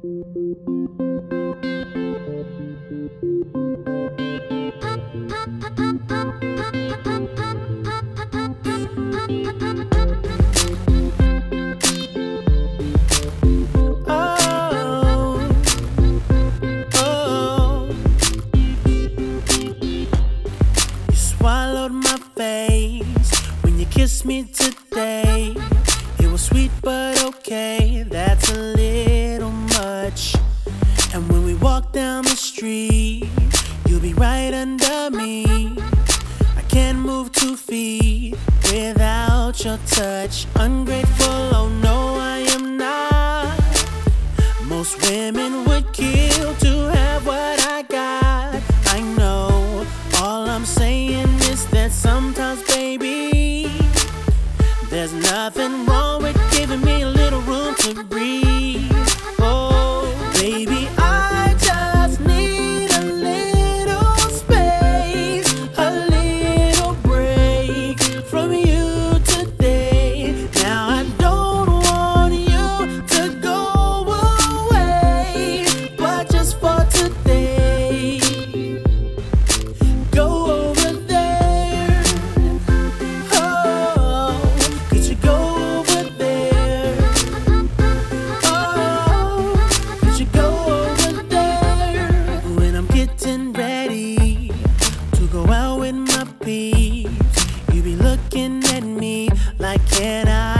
Oh, oh. me today. It was sweet but okay, that's a walk down the street, you'll be right under me. I can't move two feet without your touch. Ungrateful, oh no, I am not. Most women would kill to have what I got. I know, all I'm saying is that sometimes, baby, there's nothing wrong with giving me a little room to breathe. Oh, baby, with my peeps. You be looking at me like, can I?